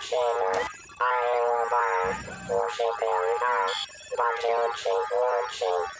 i'm a little bit Thank you.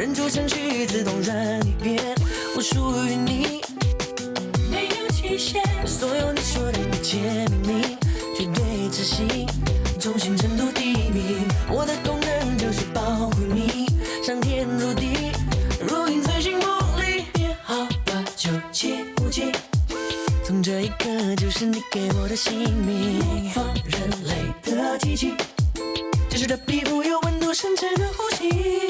忍住情绪自动转一遍，我属于你，没有期限。所有你说的一切命令，绝对执行，忠心程度第一名。我的功能就是保护你，上天入地，如影随形不离。别好吧，就切勿记。从这一刻就是你给我的姓名，模仿人类的机器，真实的皮肤有温度，深沉的呼吸。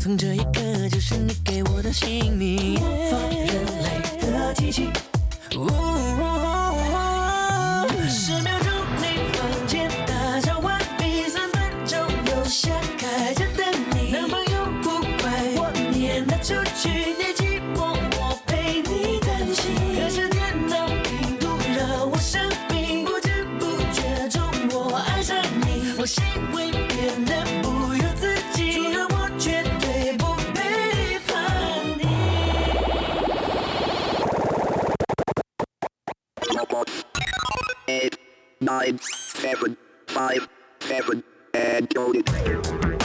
从这一刻就是你给我的姓名，模仿人类的机器。十秒钟你房间打扫完毕，三分钟留下开着等你。男朋友不乖我，撵他出去，你寂寞我陪你担心。可是电脑病毒让我生病，不知不觉中我爱上你，我心会变得 nine, seven, five, seven, and coded.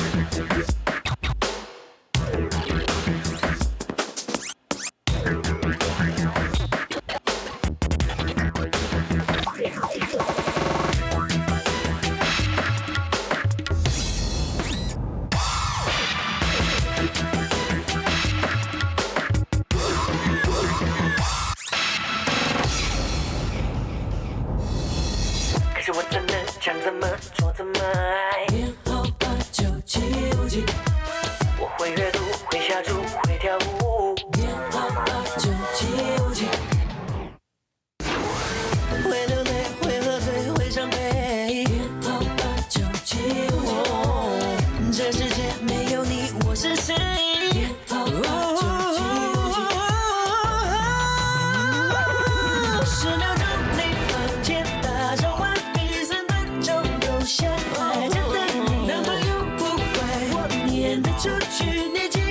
我怎的想怎么做怎么爱？编号八九七五七，我会阅读，会下注，会跳舞。会流泪，会喝醉，会伤悲。编号八九七五，这些。的出去你